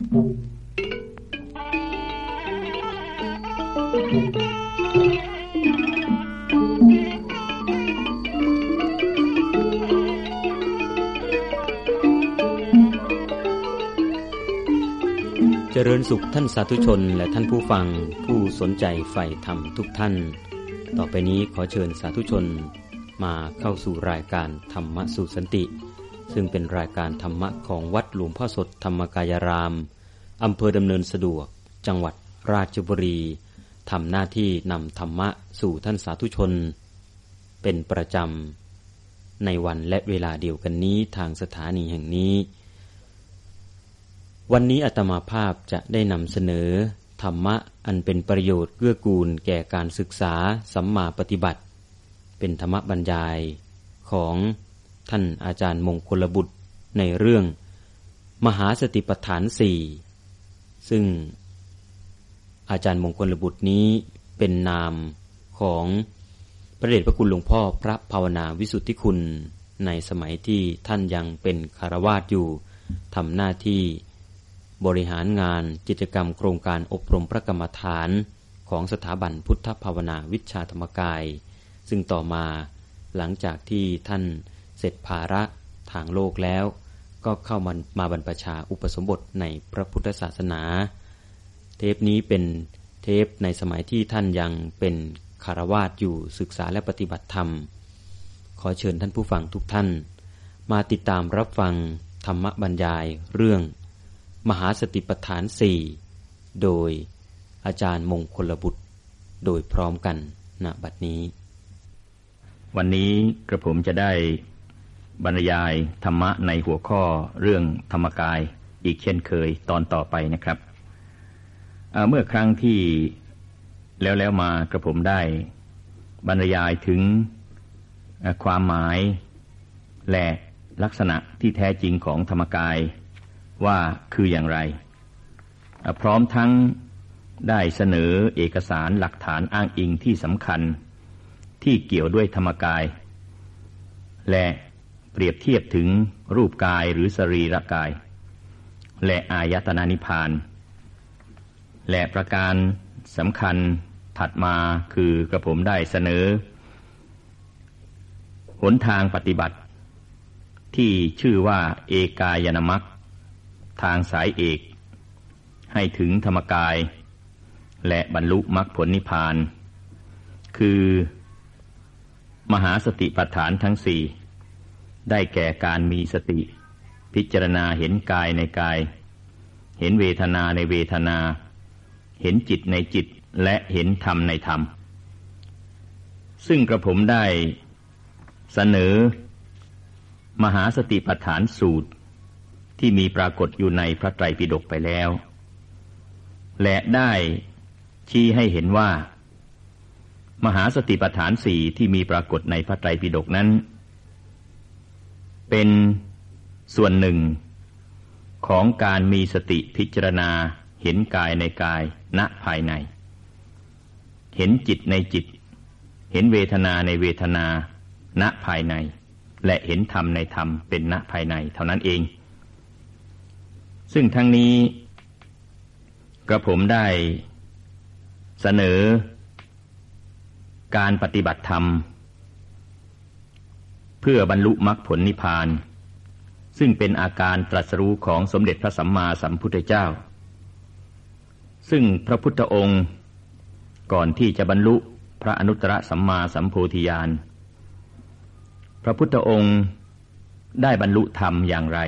เจริญสุขท่านสาธุชนและท่านผู้ฟังผู้สนใจใฝ่ธรรมทุกท่าน ต่อไปนี้ขอเชิญสาธุชนมาเข้าสู่รายการธรรมสู่สันติ ซึ่งเป็นรายการธรรมะของวัดหลวงพ่อสดธรรมกายราม อำเภอดำเนินสะดวก จังหวัดราชบุรีทำหน้าที่นำธรรมะสู่ท่านสาธุชน เป็นประจำ ในวันและเวลาเดียวกันนี้ทางสถานีแห่งนี้ วันนี้อาตมาภาพจะได้นำเสนอ ธรรมะอันเป็นประโยชน์เกื้อกูลแก่การศึกษาสัมมาปฏิบัติ เป็นธรรมบรรยายของ ท่านอาจารย์มงคลบุตรในเรื่อง มหาสติปัฏฐานสี่ซึ่งอาจารย์มงคลบุตรนี้เป็นนามของพระเดชพระคุณหลวงพ่อพระภาวนาวิสุทธิคุณในสมัยที่ท่านยังเป็นคารวาสอยู่ทำหน้าที่บริหารงานกิจกรรมโครงการอบรมพระกรรมฐานของสถาบันพุทธภาวนาวิชาธรรมกาย ซึ่งต่อมาหลังจากที่ท่าน เสร็จภาระทางโลกแล้ว ก็เข้ามามาบรรพชาอุปสมบทในพระพุทธศาสนา เทปนี้เป็นเทปในสมัยที่ท่านยังเป็นคารวาสอยู่ศึกษาและปฏิบัติธรรม ขอเชิญท่านผู้ฟังทุกท่าน มาติดตามรับฟังธรรมบรรยายเรื่อง มหาสติปัฏฐานสี่โดยอาจารย์มงคลบุตร โดยพร้อมกันณบัดนี้ วันนี้กระผมจะได้ บรรยายธรรมะในหัวข้อเรื่องธรรมกายอีกเช่นเคยตอนต่อไปนะครับเมื่อครั้งที่แล้วแล้วมากระผมได้ บรรยายถึงความหมายและลักษณะที่แท้จริงของธรรมกายว่าคืออย่างไร พร้อมทั้งได้เสนอเอกสารหลักฐานอ้างอิงที่สำคัญที่เกี่ยวด้วยธรรมกาย และ เปรียบเทียบถึงรูปกายหรือสรีระกาย และอายตนานิพาน และประการสำคัญถัดมาคือกระผมได้เสนอ หนทางปฏิบัติ ที่ชื่อว่าเอกายนามัคทางสายเอก ให้ถึงธรรมกาย และบรรลุมรรคผลนิพพาน คือ มหาสติปัฏฐานทั้งสี่ ได้แก่การมีสติ พิจารณาเห็นกายในกาย เห็นเวทนาในเวทนา เห็นจิตในจิตและเห็นธรรมในธรรม ซึ่งกระผมได้เสนอ มหาสติปัฏฐานสูตร ที่มีปรากฏอยู่ในพระไตรปิฎกไปแล้ว และได้ชี้ให้เห็นว่า มหาสติปัฏฐานสี่ที่มีปรากฏในพระไตรปิฎกนั้น เป็นส่วนหนึ่ง ของการมีสติพิจารณาเห็นกายในกายณภายใน เห็นจิตในจิต เห็นเวทนาในเวทนาณภายใน และเห็นธรรมในธรรมเป็นณภายในเท่านั้นเอง ซึ่งทั้งนี้กระผมได้เสนอการปฏิบัติธรรม เพื่อบรรลุมรรคผลนิพพาน ซึ่งเป็นอาการตรัสรู้ของสมเด็จพระสัมมาสัมพุทธเจ้า ซึ่งพระพุทธองค์ ก่อนที่จะบรรลุพระอนุตตรสัมมาสัมโพธิญาณ พระพุทธองค์ได้บรรลุธรรมอย่างไร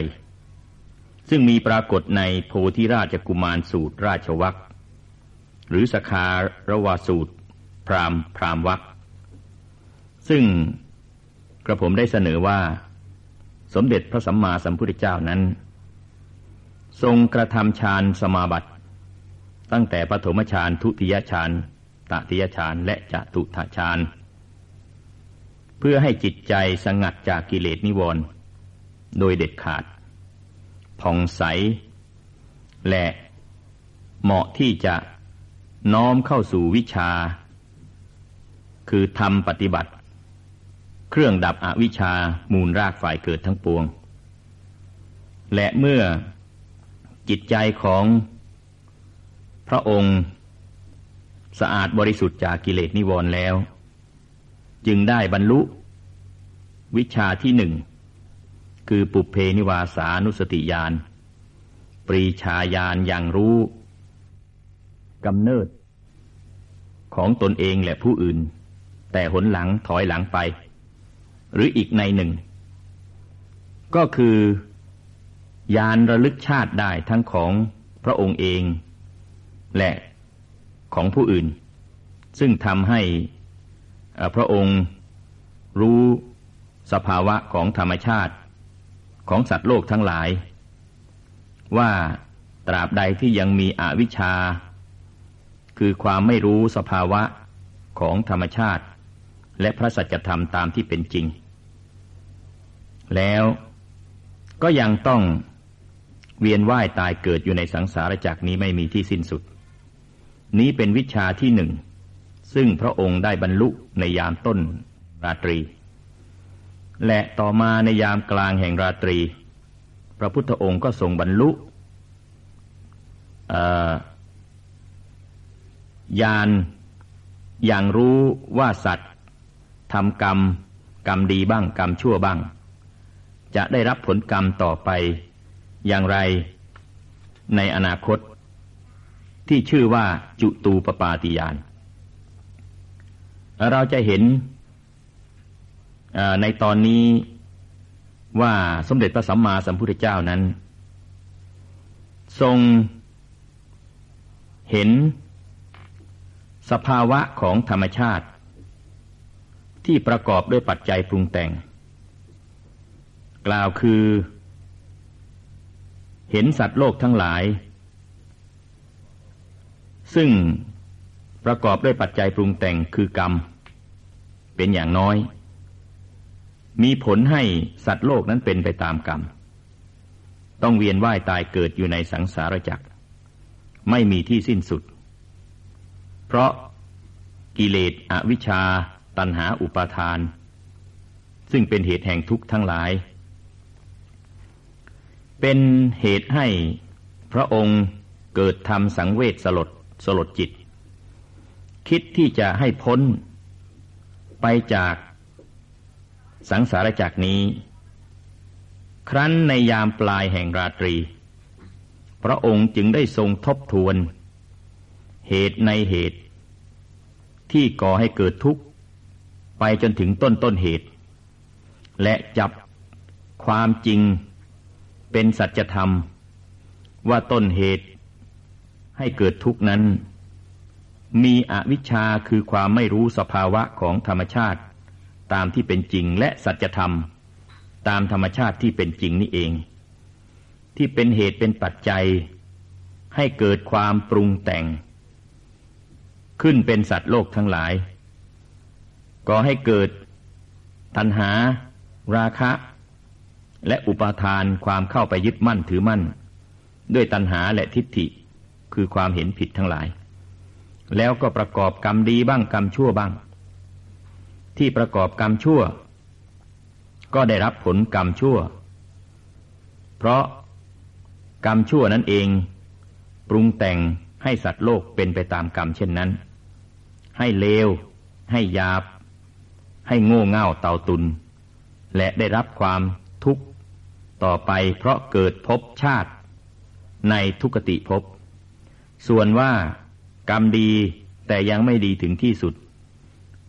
ซึ่งมีปรากฏในโพธิราชกุมารสูตรราชวัคหรือสคารวาสูตร พรามพรามวัคซึ่ง กระผมได้เสนอว่า สมเด็จพระสัมมาสัมพุทธเจ้านั้น ทรงกระทำฌานสมาบัติ ตั้งแต่ปฐมฌานทุติยฌานตติยฌานและจตุถฌานเพื่อให้จิตใจสงัดจากกิเลสนิวรณ์โดยเด็ดขาด ผ่องใส และเหมาะที่จะน้อมเข้าสู่วิชา คือทำปฏิบัติ เครื่องดับอวิชามูลรากฝ่ายเกิดทั้งปวง และเมื่อจิตจิตใจของพระองค์สะอาดบริสุทธิ์จากกิเลสนิวรณ์แล้ว จึงได้บรรลุ วิชาที่หนึ่ง คือปุเพนิวาสานุสติญาณปรีชาญาณอย่างรู้กำเนิด ของตนเองและผู้อื่น แต่หนหลังถอยหลังไป หรืออีกในหนึ่ง ก็คือยานระลึกชาติได้ทั้งของพระองค์เอง และของผู้อื่น ซึ่งทำให้พระองค์รู้สภาวะของธรรมชาติของสัตว์โลกทั้งหลาย ว่าตราบใดที่ยังมีอวิชชา คือความไม่รู้สภาวะของธรรมชาติ และพระสัจธรรมตามที่เป็นจริง แล้วก็ยังต้องเวียนว่ายตายเกิดอยู่ในสังสารวัฏนี้ไม่มีที่สิ้นสุด นี้เป็นวิชาที่หนึ่ง ซึ่งพระองค์ได้บรรลุในยามต้นราตรี และต่อมาในยามกลางแห่งราตรี พระพุทธองค์ก็ทรงบรรลุยานอย่างรู้ว่าสัตว์ทำกรรม กรรมดีบ้าง กรรมชั่วบ้าง จะได้รับผลกรรมต่อไป อย่างไร ในอนาคต ที่ชื่อว่าจุตูปปาติยาน เราจะเห็นในตอนนี้ว่าสมเด็จพระสัมมาสัมพุทธเจ้านั้น ทรงเห็นสภาวะของธรรมชาติ ที่ประกอบด้วยปัจจัยปรุงแต่ง กล่าวคือ เห็นสัตว์โลกทั้งหลาย ซึ่งประกอบด้วยปัจจัยปรุงแต่งคือกรรม เป็นอย่างน้อย มีผลให้สัตว์โลกนั้นเป็นไปตามกรรม ต้องเวียนว่ายตายเกิดอยู่ในสังสารวัฏไม่มีที่สิ้นสุด เพราะกิเลสอวิชชา ตัณหาอุปาทาน ซึ่งเป็นเหตุแห่งทุกข์ทั้งหลาย เป็นเหตุให้พระองค์เกิดทำสังเวชสลดสลดจิต คิดที่จะให้พ้นไปจากสังสารจากนี้ ครั้นในยามปลายแห่งราตรี พระองค์จึงได้ทรงทบทวน เหตุในเหตุ ที่ก่อให้เกิดทุกข์ ไปจนถึงต้นต้นเหตุ และจับความจริง เป็นสัจธรรม ว่าต้นเหตุให้เกิดทุกข์นั้น มีอวิชชาคือความไม่รู้สภาวะของธรรมชาติ ตามที่เป็นจริงและสัจธรรม ตามธรรมชาติที่เป็นจริงนี่เอง ที่เป็นเหตุเป็นปัจจัย ให้เกิดความปรุงแต่ง ขึ้นเป็นสัตว์โลกทั้งหลายก็ให้เกิด ตัณหา ราคะ และอุปาทานความเข้าไปยึดมั่นถือมั่น ด้วยตัณหาและทิฏฐิคือความเห็นผิดทั้งหลาย แล้วก็ประกอบกรรมดีบ้างกรรมชั่วบ้าง ที่ประกอบกรรมชั่ว ก็ได้รับผลกรรมชั่ว เพราะกรรมชั่วนั้นเอง ปรุงแต่งให้สัตว์โลกเป็นไปตามกรรมเช่นนั้น ให้เลว ให้ยาบ ให้โง่เง่าเต่าตุน และได้รับความทุกข์ ต่อไปเพราะเกิดภพชาติ ในทุกติภพ ส่วนว่ากรรมดีแต่ยังไม่ดีถึงที่สุด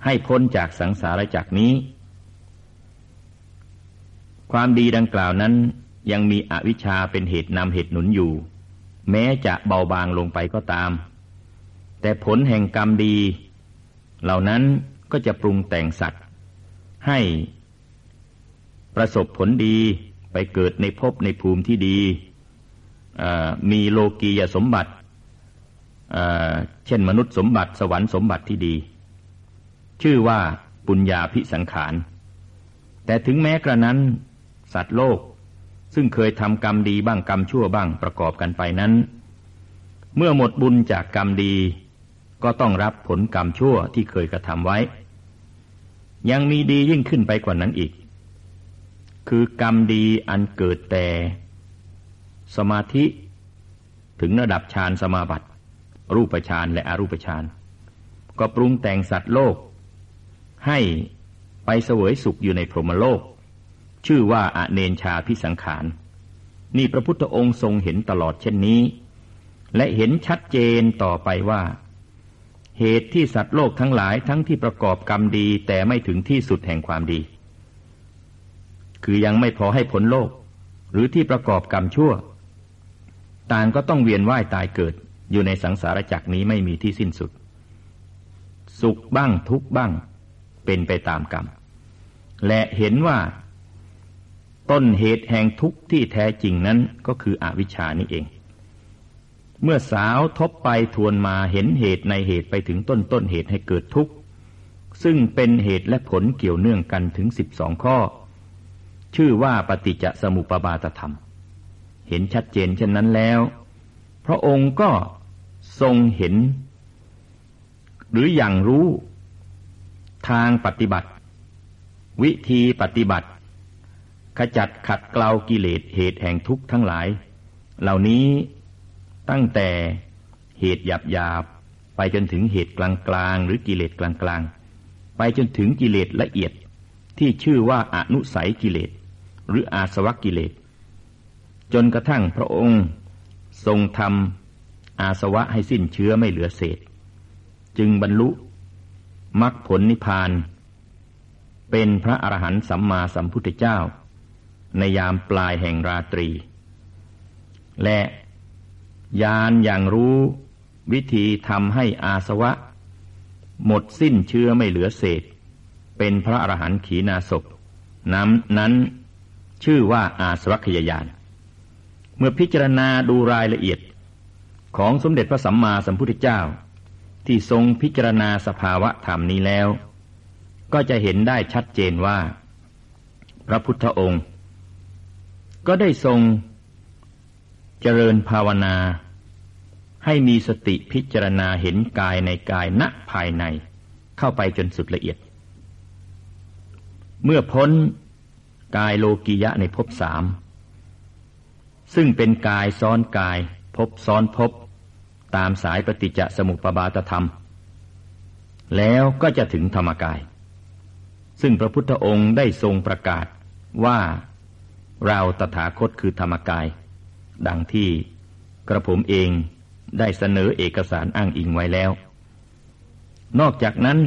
ให้พ้นจากสังสารจากนี้ ความดีดังกล่าวนั้นยังมีอวิชชาเป็นเหตุนำเหตุหนุนอยู่ แม้จะเบาบางลงไปก็ตาม แต่ผลแห่งกรรมดี เหล่านั้นก็จะปรุงแต่งสัตว์ ให้ประสบผลดี ไปเกิดในภพในภูมิที่ดี มีโลกียสมบัติ เช่นมนุษย์สมบัติสวรรค์สมบัติที่ดี ชื่อว่าปุญญาพิสังขาร แต่ถึงแม้กระนั้น สัตว์โลกซึ่งเคยทำกรรมดีบ้างกรรมชั่วบ้างประกอบกันไปนั้น เมื่อหมดบุญจากกรรมดี ก็ต้องรับผลกรรมชั่วที่เคยกระทำไว้ ยังมีดียิ่งขึ้นไปกว่านั้นอีก คือกรรมดีอันเกิดแต่ สมาธิถึงระดับฌานสมาบัติ รูปฌานและอรูปฌานก็ปรุงแต่งสัตว์โลก ให้ไปเสวยสุขอยู่ในพรหมโลก ชื่อว่าอเนนชาพิสังขาร นี่พระพุทธองค์ทรงเห็นตลอดเช่นนี้ และเห็นชัดเจนต่อไปว่า เหตุที่สัตว์โลกทั้งหลายทั้งที่ประกอบกรรมดีแต่ไม่ถึงที่สุดแห่งความดี คือยังไม่พอให้ผลโลก หรือที่ประกอบกรรมชั่ว ต่างก็ต้องเวียนว่ายตายเกิดอยู่ในสังสารวัฏนี้ไม่มีที่สิ้นสุด สุขบ้างทุกบ้าง เป็นไปตามกรรม และเห็นว่า ต้นเหตุแห่งทุกข์ที่แท้จริงนั้นก็คืออวิชชานี่เอง เมื่อสาวทบไปทวนมาเห็นเหตุในเหตุไปถึงต้นต้นเหตุให้เกิดทุกข์ซึ่งเป็นเหตุและผลเกี่ยวเนื่องกันถึงสิบสองข้อ ชื่อว่าปฏิจจสมุปบาทธรรม เห็นชัดเจนเช่นนั้นแล้ว พระองค์ก็ทรงเห็น หรืออย่างรู้ทางปฏิบัติ วิธีปฏิบัติ ขจัดขัดเกลากิเลสเหตุแห่งทุกข์ทั้งหลาย เหล่านี้ตั้งแต่เหตุหยาบหยาบไปจนถึงเหตุกลางกลางหรือกิเลสกลางกลางไปจนถึงกิเลสละเอียดที่ชื่อว่าอนุสัยกิเลส หรืออาสวะกิเลส จนกระทั่งพระองค์ทรงทำอาสวะให้สิ้นเชื้อไม่เหลือเศษ จึงบรรลุมรรคผลนิพพาน เป็นพระอรหันต์สัมมาสัมพุทธเจ้า ในยามปลายแห่งราตรี และยานอย่างรู้วิธีทำให้อาสวะ หมดสิ้นเชื้อไม่เหลือเศษ เป็นพระอรหันต์ขีณาศพน้ำนั้น ชื่อว่าอาสวัคยายานเมื่อพิจารณาดูรายละเอียด ของสมเด็จพระสัมมาสัมพุทธเจ้า ที่ทรงพิจารณาสภาวะธรรมนี้แล้ว ก็จะเห็นได้ชัดเจนว่า พระพุทธองค์ ก็ได้ทรงเจริญภาวนา ให้มีสติพิจารณาเห็นกายในกายณภายในเข้าไปจนสุดละเอียด เมื่อพ้น กายโลกิยะในภพสามซึ่งเป็นกายซ้อนกายภพซ้อนภพตามสายปฏิจจสมุปบาทธรรม แล้วก็จะถึงธรรมกาย ซึ่งพระพุทธองค์ได้ทรงประกาศว่าเราตถาคตคือธรรมกาย ดังที่กระผมเองได้เสนอเอกสารอ้างอิงไว้แล้ว นอกจากนั้น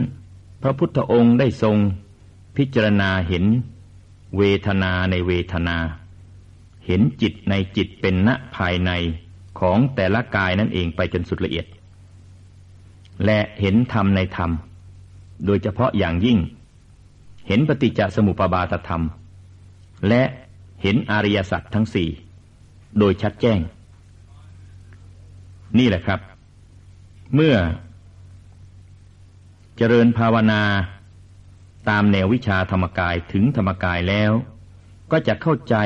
พระพุทธองค์ได้ทรงพิจารณาเห็น เวทนาในเวทนา เห็นจิตในจิตเป็นณภายในของแต่ละกายนั่นเองไปจนสุดละเอียด และเห็นธรรมในธรรม โดยเฉพาะอย่างยิ่ง เห็นปฏิจจสมุปบาทธรรม และเห็นอริยสัจทั้งสี่โดยชัดแจ้ง นี่แหละครับ เมื่อเจริญภาวนา ตามแนววิชาธรรมกายถึงธรรมกายแล้ว ก็จะเข้าใจ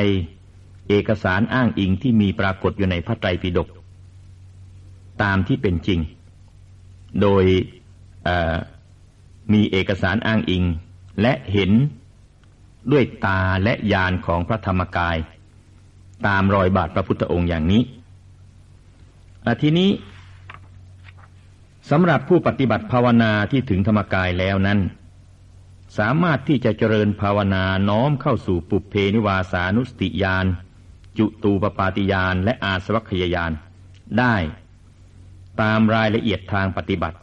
เอกสารอ้างอิงที่มีปรากฏอยู่ในพระไตรปิฎกตามที่เป็นจริง โดยมีเอกสารอ้างอิงและเห็นด้วยตาและญาณของพระธรรมกาย ตามรอยบาทพระพุทธองค์อย่างนี้ทีนี้สำหรับผู้ปฏิบัติภาวนาที่ถึงธรรมกายแล้วนั้น สามารถที่จะเจริญภาวนาน้อมเข้าสู่ปุเพนิวาสานุสติญาณจุตูปปาติยานและอาสวัคยายานได้ ตามรายละเอียดทางปฏิบัติ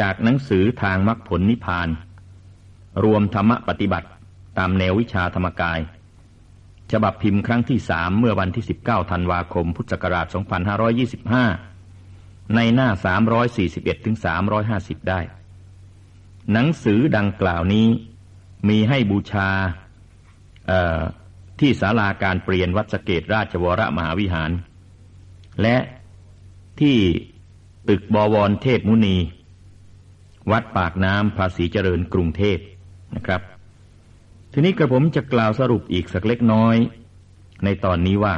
จากหนังสือทางมรรคผลนิพพาน รวมธรรมปฏิบัติตามแนววิชาธรรมกาย ฉบับพิมพ์ครั้งที่สามเมื่อวันที่ 19ธันวาคม พุทธศักราช 2525 ในหน้า 341ถึง350 ได้ หนังสือดังกล่าวนี้ มีให้บูชาที่ศาลาการเปลี่ยนวัดสเกตราชวรมหาวิหาร และที่ตึกบวรเทพมุนี วัดปากน้ำภาษีเจริญกรุงเทพนะครับ ทีนี้กระผมจะกล่าวสรุปอีกสักเล็กน้อย ในตอนนี้ว่า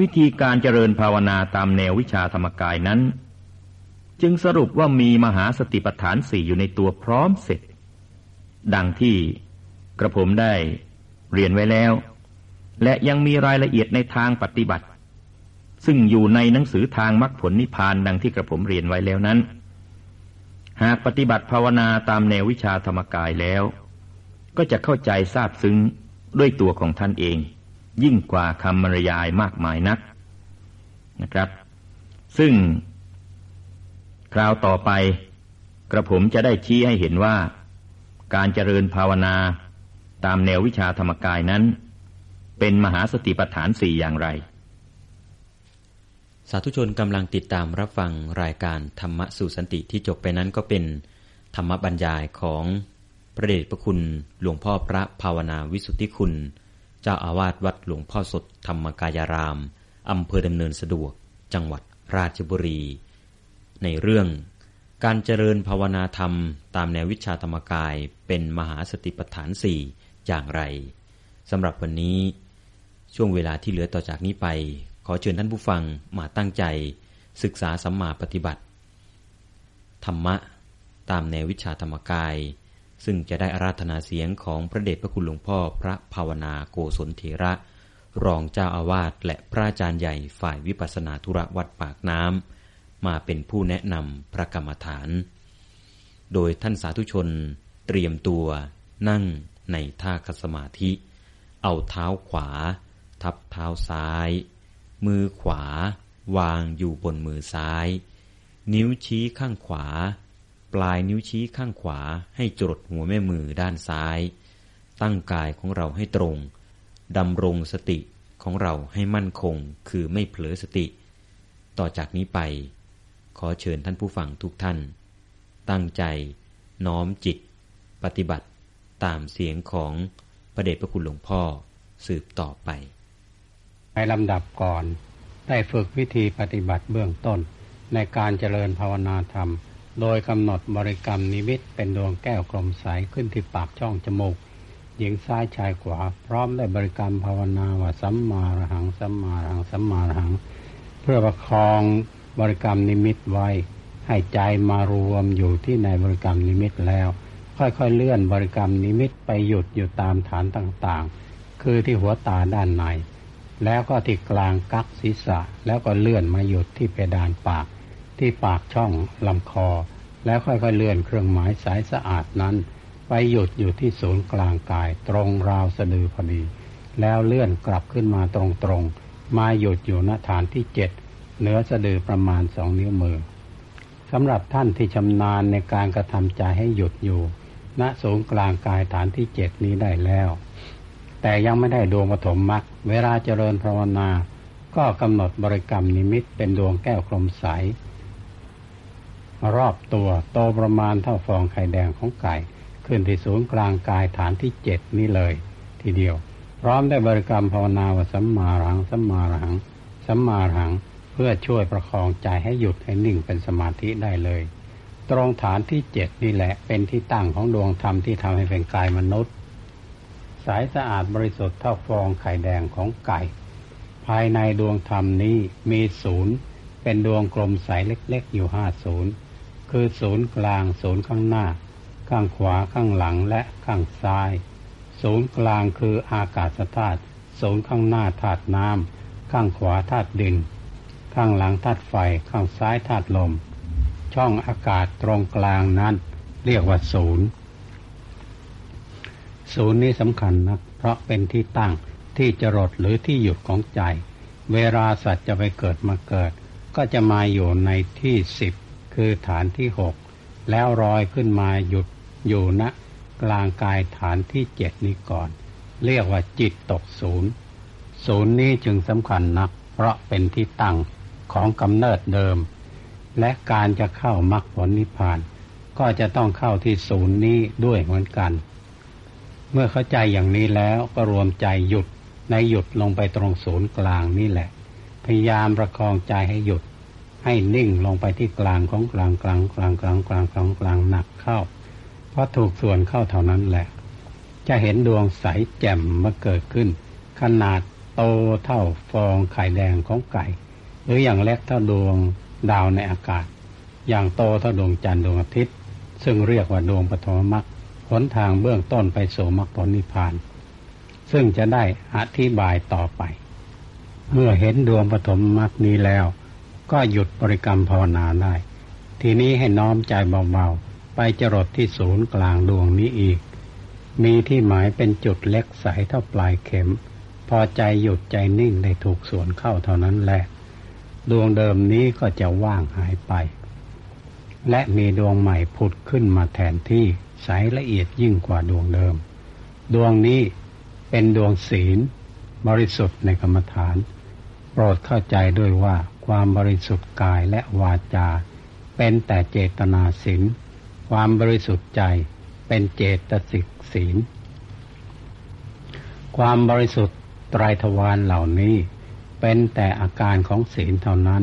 วิธีการเจริญภาวนาตามแนววิชาธรรมกายนั้น จึงสรุปว่ามีมหาสติปัฏฐานสี่อยู่ในตัวพร้อมเสร็จ ดังที่กระผมได้เรียนไว้แล้ว และยังมีรายละเอียดในทางปฏิบัติ ซึ่งอยู่ในหนังสือทางมรรคผลนิพพานดังที่กระผมเรียนไว้แล้วนั้น หากปฏิบัติภาวนาตามแนววิชาธรรมกายแล้ว ก็จะเข้าใจทราบซึ้งด้วยตัวของท่านเอง ยิ่งกว่าคำบรรยายมากมายนักนะครับ ซึ่ง คราวต่อไป กระผมจะได้ชี้ให้เห็นว่า การเจริญภาวนาตามแนววิชาธรรมกายนั้น เป็นมหาสติปัฏฐานสี่อย่างไร สาธุชนกำลังติดตามรับฟังรายการธรรมะสู่สันติที่จบไปนั้นก็เป็นธรรมบรรยายของพระเดชพระคุณหลวงพ่อพระภาวนาวิสุทธิคุณ เจ้าอาวาสวัดหลวงพ่อสดธรรมกายราม อำเภอดำเนินสะดวก จังหวัดราชบุรี ในเรื่อง การเจริญภาวนาธรรม ตามแนววิชาธรรมกายเป็นมหาสติปัฏฐานสี่อย่างไรสำหรับวันนี้ ช่วงเวลาที่เหลือต่อจากนี้ไป ขอเชิญท่านผู้ฟังมาตั้งใจ ศึกษาสัมมาปฏิบัติ ธรรมะ ตามแนววิชาธรรมกาย ซึ่งจะได้อาราธนาเสียงของพระเดชพระคุณหลวงพ่อพระภาวนาโกศลเถระรองเจ้าอาวาสและพระอาจารย์ใหญ่ฝ่ายวิปัสสนาธุระวัดปากน้ำ มาเป็นผู้แนะนำพระกรรมฐาน โดยท่านสาธุชนเตรียมตัวนั่งในท่าคสมาธิ เอาเท้าขวา ทับเท้าซ้าย มือขวา วางอยู่บนมือซ้าย นิ้วชี้ข้างขวา ปลายนิ้วชี้ข้างขวาให้จดหัวแม่มือด้านซ้าย ตั้งกายของเราให้ตรงดำรงสติของเราให้มั่นคงคือไม่เผลอสติ ต่อจากนี้ไป อเชิญท่านผู้ฟังทุกท่าน ตั้งใจน้อมจิต ปฏิบัติตามเสียงของพระเดชพระคุณหลวงพ่อสืบต่อไป ในลำดับก่อนได้ฝึกวิธีปฏิบัติเบื้องต้น ในการเจริญภาวนาธรรม โดยกำหนดบริกรรมนิมิตเป็นดวงแก้วกลมใสขึ้นที่ปากช่องจมูกหญิงซ้ายชายขวา พร้อมได้บริกรรมภาวนาว่าสัมมาหังสัมมาหังสัมมาหัง เพื่อประคอง บริกรรมนิมิตไว้ ให้ใจมารวมอยู่ที่ในบริกรรมนิมิตแล้ว ค่อยๆเลื่อนบริกรรมนิมิตไปหยุดอยู่ตามฐานต่างๆ คือที่หัวตาด้านใน แล้วก็ที่กลางกักศีรษะ แล้วก็เลื่อนมาหยุดที่เพดานปาก ที่ปากช่องลำคอ แล้วค่อยๆเลื่อนเครื่องหมายสายสะอาดนั้น ไปหยุดอยู่ที่ศูนย์กลางกาย ตรงราวสะดือพอดี แล้วเลื่อนกลับขึ้นมาตรงๆมาหยุดอยู่ณฐานที่เจ็ด เหนือสะดือประมาณสองนิ้วมือสำหรับท่านที่ชำนาญในการกระทำใจให้หยุดอยู่ณศูนย์กลางกายฐานที่เจ็ดนี้ได้แล้ว แต่ยังไม่ได้ดวงปฐมมรรคเวลาเจริญภาวนา ก็กำหนดบริกรรมนิมิตเป็นดวงแก้วกลมใส รอบตัวโตประมาณเท่าฟองไข่แดงของไก่ ขึ้นที่ศูนย์กลางกายฐานที่เจ็ดนี้เลย ทีเดียว พร้อมได้บริกรรมภาวนาว่าสัมมาหังสัมมาหังสัมมาหัง เพื่อช่วยประคองใจให้หยุดให้นิ่งเป็นสมาธิได้เลย ตรงฐานที่เจ็ดนี่แหละเป็นที่ตั้งของดวงธรรมที่ทำให้เป็นกายมนุษย์ สายสะอาดบริสุทธิ์เท่าฟองไข่แดงของไก่ ภายในดวงธรรมนี้มีศูนย์เป็นดวงกลมใสเล็กๆ อยู่ห้าศูนย์คือศูนย์กลางศูนย์ข้างหน้า ข้างขวาข้างหลังและข้างซ้าย ศูนย์กลางคืออากาศธาตุศูนย์ข้างหน้าธาตุน้ำข้างขวาธาตุดิน ข้างหลังธาตุไฟ ข้างซ้ายธาตุลม ช่องอากาศตรงกลางนั้น เรียกว่าศูนย์ ศูนย์นี้สำคัญนะเพราะเป็นที่ตั้งที่จรดหรือที่หยุดของใจ เวลาสัตว์จะไปเกิดมาเกิด ก็จะมาอยู่ในที่สิบคือฐานที่หกแล้วรอยขึ้นมาหยุดอยู่ณนะกลางกายฐานที่เจ็ดนี้ก่อน เรียกว่าจิตตกศูนย์ ศูนย์นี้จึงสำคัญนัก เพราะเป็นที่ตั้ง ของกำเนิดเดิม และการจะเข้ามรรคผลนิพพาน ก็จะต้องเข้าที่ศูนย์นี้ด้วยเหมือนกัน เมื่อเข้าใจอย่างนี้แล้วก็รวมใจหยุดในหยุดลงไปตรงศูนย์กลางนี่แหละ พยายามประคองใจให้หยุด ให้นิ่งลงไปที่กลางของกลางกลางกลางกลางกลางกลางกลางหนักเข้าเพราะถูกส่วนเข้าเท่านั้นแหละ จะเห็นดวงใสแจ่มมาเกิดขึ้น ขนาดโตเท่าฟองไข่แดงของไก่ หรืออย่างเล็กเท่าดวงดาวในอากาศ อย่างโตเท่าดวงจันทร์ดวงอาทิตย์ ซึ่งเรียกว่าดวงปฐมมรรคหนทางเบื้องต้นไปสู่มรรคผลนิพพาน ซึ่งจะได้อธิบายต่อไป เมื่อเห็นดวงปฐมมรรคนี้แล้ว ก็หยุดบริกรรมภาวนาได้ ทีนี้ให้น้อมใจเบาๆ ไปจรดที่ศูนย์กลางดวงนี้อีก มีที่หมายเป็นจุดเล็กใสเท่าปลายเข็ม พอใจหยุดใจนิ่งได้ถูกส่วนเข้าเท่านั้นแหละ ดวงเดิมนี้ก็จะว่างหายไป และมีดวงใหม่ผุดขึ้นมาแทนที่ใสละเอียดยิ่งกว่าดวงเดิม ดวงนี้เป็นดวงศีล บริสุทธิ์ในกรรมฐาน โปรดเข้าใจด้วยว่าความบริสุทธิ์กายและวาจา เป็นแต่เจตนาศีลความบริสุทธิ์ใจเป็นเจตสิกศีล ความบริสุทธิ์ไตรทวารเหล่านี้ เป็นแต่อาการของศีลเท่านั้น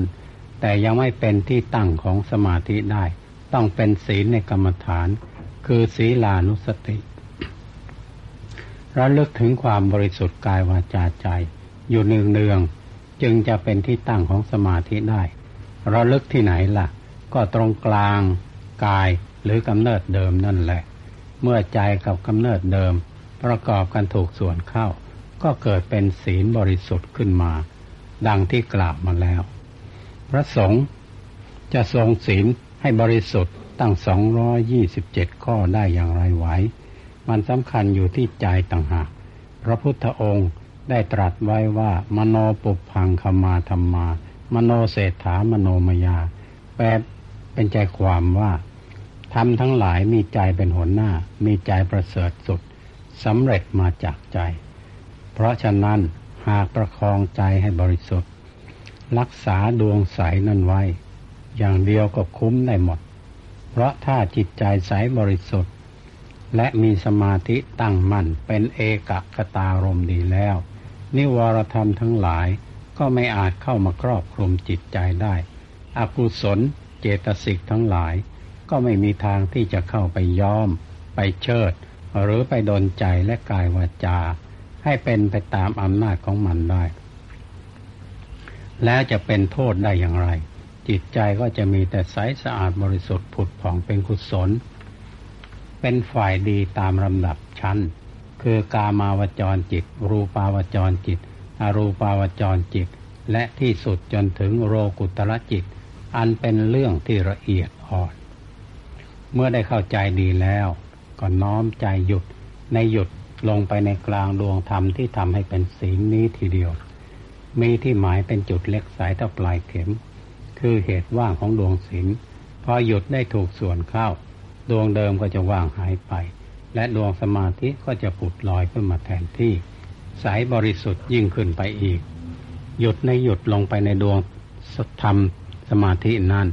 แต่ยังไม่เป็นที่ตั้งของสมาธิได้ ต้องเป็นศีลในกรรมฐาน คือศีลานุสติระลึกถึงความบริสุทธิ์กายวาจาใจ อยู่เนืองเนืองจึงจะเป็นที่ตั้งของสมาธิได้ระลึกที่ไหนล่ะ ก็ตรงกลางกายหรือกำเนิดเดิมนั่นแหละ เมื่อใจกับกำเนิดเดิม ประกอบกันถูกส่วนเข้า ก็เกิดเป็นศีลบริสุทธิ์ขึ้นมา ดังที่กล่าวมาแล้ว พระสงฆ์จะทรงศีลให้บริสุทธิ์ตั้งสองร้อยี่สิบเจ็ดข้อได้อย่างไรไหว มันสำคัญอยู่ที่ใจต่างหาก พระพุทธองค์ได้ตรัสไว้ว่า มโนปุพังคมาธรรมา มโนเศรษฐามโนมยา แปลเป็นใจความว่าทำทั้งหลายมีใจเป็นหัวหน้า มีใจประเสริฐสุดสำเร็จมาจากใจ เพราะฉะนั้น หากประคองใจให้บริสุทธิ์ รักษาดวงใสนั้นไว้ อย่างเดียวก็คุ้มได้หมด เพราะถ้าจิตใจใสบริสุทธิ์ และมีสมาธิตั้งมั่นเป็นเอกกตารมดีแล้ว นิวรธรรมทั้งหลายก็ไม่อาจเข้ามาครอบคลุมจิตใจได้ อกุศลเจตสิกทั้งหลาย ก็ไม่มีทางที่จะเข้าไปย้อม ไปเชิด หรือไปดนใจและกายวาจา ให้เป็นไปตามอำนาจของมันได้ แล้วจะเป็นโทษได้อย่างไร จิตใจก็จะมีแต่ใสสะอาดบริสุทธิ์ผุดผ่องเป็นกุศล เป็นฝ่ายดีตามลำดับชั้น คือกามาวจรจิต รูปาวจรจิต อรูปาวจรจิต และที่สุดจนถึงโรกุตระจิต อันเป็นเรื่องที่ละเอียดอ่อน เมื่อได้เข้าใจดีแล้ว ก็น้อมใจหยุดในหยุด ลงไปในกลางดวงธรรมที่ทำให้เป็นศีลนี้ทีเดียว มีที่หมายเป็นจุดเล็กสายเท่าปลายเข็ม คือเหตุว่างของดวงศีลพอหยุดได้ถูกส่วนเข้า ดวงเดิมก็จะว่างหายไป และดวงสมาธิก็จะผุดลอยขึ้นมาแทนที่ สายบริสุทธิ์ยิ่งขึ้นไปอีก หยุดในหยุดลงไปในดวงธรรมสมาธินั้น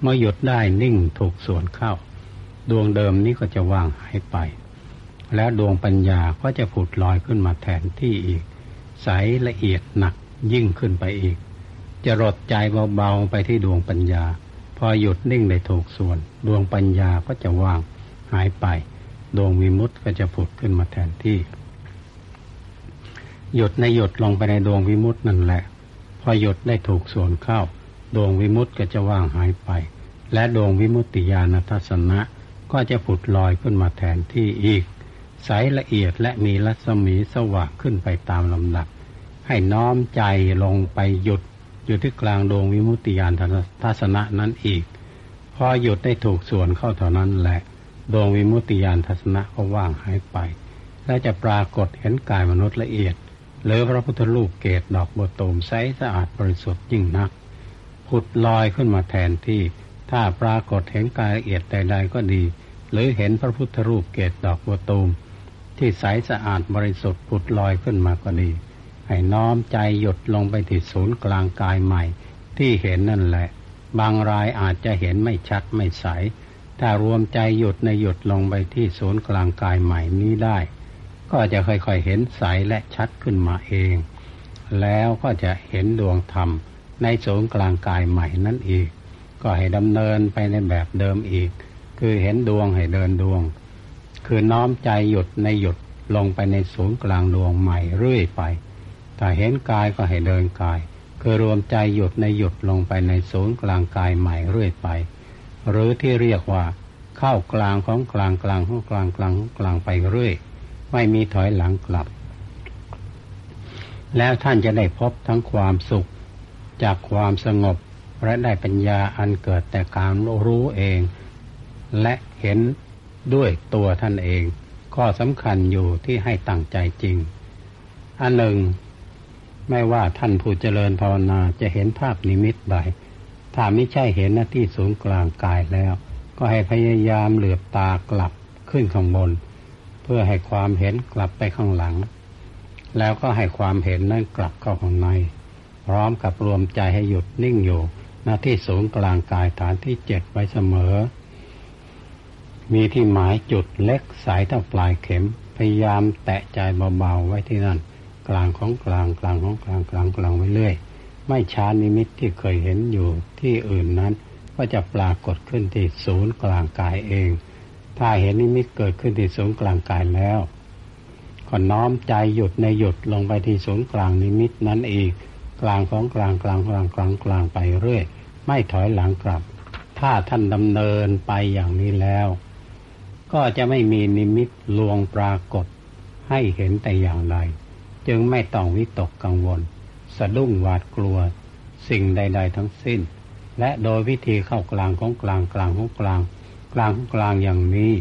เมื่อหยุดได้นิ่งถูกส่วนเข้า ดวงเดิมนี้ก็จะว่างหายไป แล้วดวงปัญญาก็จะผุดลอยขึ้นมาแทนที่อีก ใสละเอียดหนักยิ่งขึ้นไปอีก จะรดใจเบาๆไปที่ดวงปัญญา พอหยุดนิ่งได้ถูกส่วน ดวงปัญญาก็จะว่างหายไป ดวงวิมุตต์ก็จะผุดขึ้นมาแทนที่ หยุดในหยุดลงไปในดวงวิมุตต์นั่นแหละ พอหยุดได้ถูกส่วนเข้า ดวงวิมุตต์ก็จะว่างหายไป และดวงวิมุตติญาณทัศนะก็จะผุดลอยขึ้นมาแทนที่อีก ใสละเอียดและมีรัศมีสว่างขึ้นไปตามลำดับ ให้น้อมใจลงไปหยุด อยู่ที่กลางดวงวิมุตติยานทัศนะนั้นอีก พอหยุดได้ถูกส่วนเข้าเท่านั้นแหละดวงวิมุตติยานทัศนะก็ว่างหายไป และจะปรากฏเห็นกายมนุษย์ละเอียด หรือพระพุทธรูปเกศดอกบัวตูมใสสะอาดบริสุทธิ์ยิ่งนักผุดลอยขึ้นมาแทนที่ ถ้าปรากฏเห็นกายละเอียดใดๆก็ดี หรือเห็นพระพุทธรูปเกศดอกบัวตูม ที่ใสสะอาดบริสุทธิ์ผุดลอยขึ้นมาก็ดี ให้น้อมใจหยุดลงไปที่ศูนย์กลางกายใหม่ ที่เห็นนั่นแหละ บางรายอาจจะเห็นไม่ชัดไม่ใส ถ้ารวมใจหยุดในหยุดลงไปที่ศูนย์กลางกายใหม่นี้ได้ ก็จะค่อยๆเห็นใสและชัดขึ้นมาเอง แล้วก็จะเห็นดวงธรรม ในศูนย์กลางกายใหม่นั่นอีก ก็ให้ดำเนินไปในแบบเดิมอีก คือเห็นดวงให้เดินดวง คือน้อมใจหยุดในหยุดลงไปในศูนย์กลางดวงใหม่เรื่อยไป ถ้าเห็นกายก็ให้เดินกาย คือรวมใจหยุดในหยุดลงไปในศูนย์กลางกายใหม่เรื่อยไป หรือที่เรียกว่า เข้ากลางของกลางกลางของกลางกลางของกลางไปเรื่อย ไม่มีถอยหลังกลับ แล้วท่านจะได้พบทั้งความสุข จากความสงบและได้ปัญญาอันเกิดแต่การรู้เอง และเห็น ด้วยตัวท่านเองข้อสำคัญอยู่ที่ให้ตั้งใจจริง อันหนึ่ง ไม่ว่าท่านผู้เจริญภาวนาจะเห็นภาพนิมิตใดถ้าไม่ใช่เห็นหน้าที่ศูนย์กลางกายแล้ว ก็ให้พยายามเหลือบตากลับขึ้นข้างบน เพื่อให้ความเห็นกลับไปข้างหลัง แล้วก็ให้ความเห็นนั้นกลับเข้าข้างใน พร้อมกับรวมใจให้หยุดนิ่งอยู่หน้าที่ศูนย์กลางกายฐานที่เจ็ดไว้เสมอ มีที่หมายจุดเล็กสายเท่าปลายเข็ม พยายามแตะใจเบาๆไว้ที่นั่น กลางของกลางกลางของกลางกลางกลางไว้เรื่อย ไม่ช้านิมิตที่เคยเห็นอยู่ที่อื่นนั้น ก็จะปรากฏขึ้นที่ศูนย์กลางกายเอง ถ้าเห็นนิมิตเกิดขึ้นที่ศูนย์กลางกายแล้วก็น้อมใจหยุดในหยุดลงไปที่ศูนย์กลางนิมิตนั้นอีก กลางของกลางกลางกลางกลางกลางไปเรื่อย ไม่ถอยหลังกลับ ถ้าท่านดำเนินไปอย่างนี้แล้ว ก็จะไม่มีนิมิตลวงปรากฏ ให้เห็นแต่อย่างใดจึงไม่ต้องวิตกกังวล สะดุ้งหวาดกลัว สิ่งใด ๆ ทั้งสิ้น และโดยวิธีเข้ากลางของกลางกลางของกลาง กลางของกลางอย่างนี้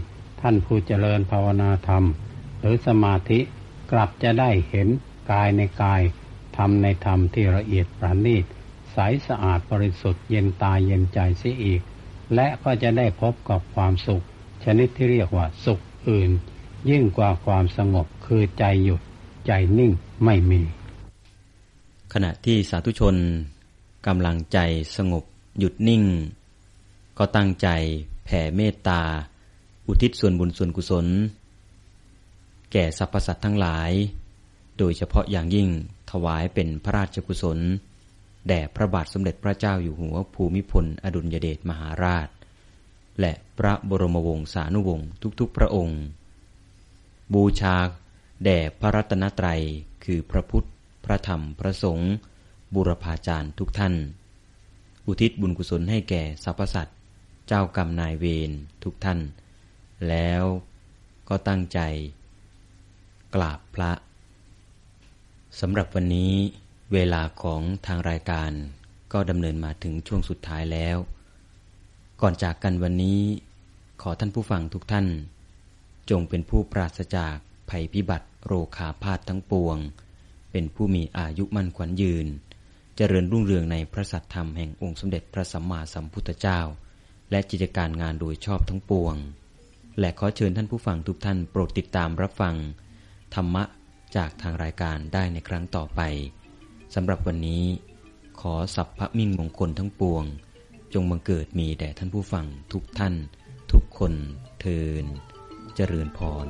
ท่านผู้เจริญภาวนาธรรม หรือสมาธิกลับจะได้เห็นกายในกายธรรมในธรรมที่ละเอียดประณีตใสสะอาดบริสุทธิ์เย็นตาเย็นใจเสียอีก และก็จะได้พบกับความสุข ชนิดที่เรียกว่าสุขอื่น ยิ่งกว่าความสงบคือใจหยุด ใจนิ่งไม่มี ขณะที่สาธุชนกำลังใจสงบหยุดนิ่ง ก็ตั้งใจแผ่เมตตา อุทิศส่วนบุญส่วนกุศล แก่สรรพสัตว์ทั้งหลาย โดยเฉพาะอย่างยิ่งถวายเป็นพระราชกุศล แด่พระบาทสมเด็จพระเจ้าอยู่หัวภูมิพล อดุลยเดชมหาราช และพระบรมวงศานุวงศ์ทุกๆ พระองค์ บูชาแด่พระรัตนตรัยคือพระพุทธ พระธรรม พระสงฆ์บุรพาจารย์ทุกท่าน อุทิศบุญกุศลให้แก่สรรพสัตว์เจ้ากรรมนายเวรทุกท่าน แล้วก็ตั้งใจ กราบพระสำหรับวันนี้เวลาของทางรายการก็ดำเนินมาถึงช่วงสุดท้ายแล้ว ก่อนจากกันวันนี้ ขอท่านผู้ฟังทุกท่าน จงเป็นผู้ปราศจากภัยพิบัติโรคาพาธทั้งปวง เป็นผู้มีอายุมั่นขวัญยืน เจริญรุ่งเรืองในพระสัทธรรมแห่งองค์สมเด็จพระสัมมาสัมพุทธเจ้า และกิจการงานโดยชอบทั้งปวง และขอเชิญท่านผู้ฟังทุกท่านโปรดติดตามรับฟัง ธรรมะจากทางรายการได้ในครั้งต่อไปสำหรับวันนี้ ขอสัพพะมิ่งมงคลทั้งปวง จงบังเกิดมีแด่ท่านผู้ฟังทุกท่าน ทุกคนเทินเจริญพร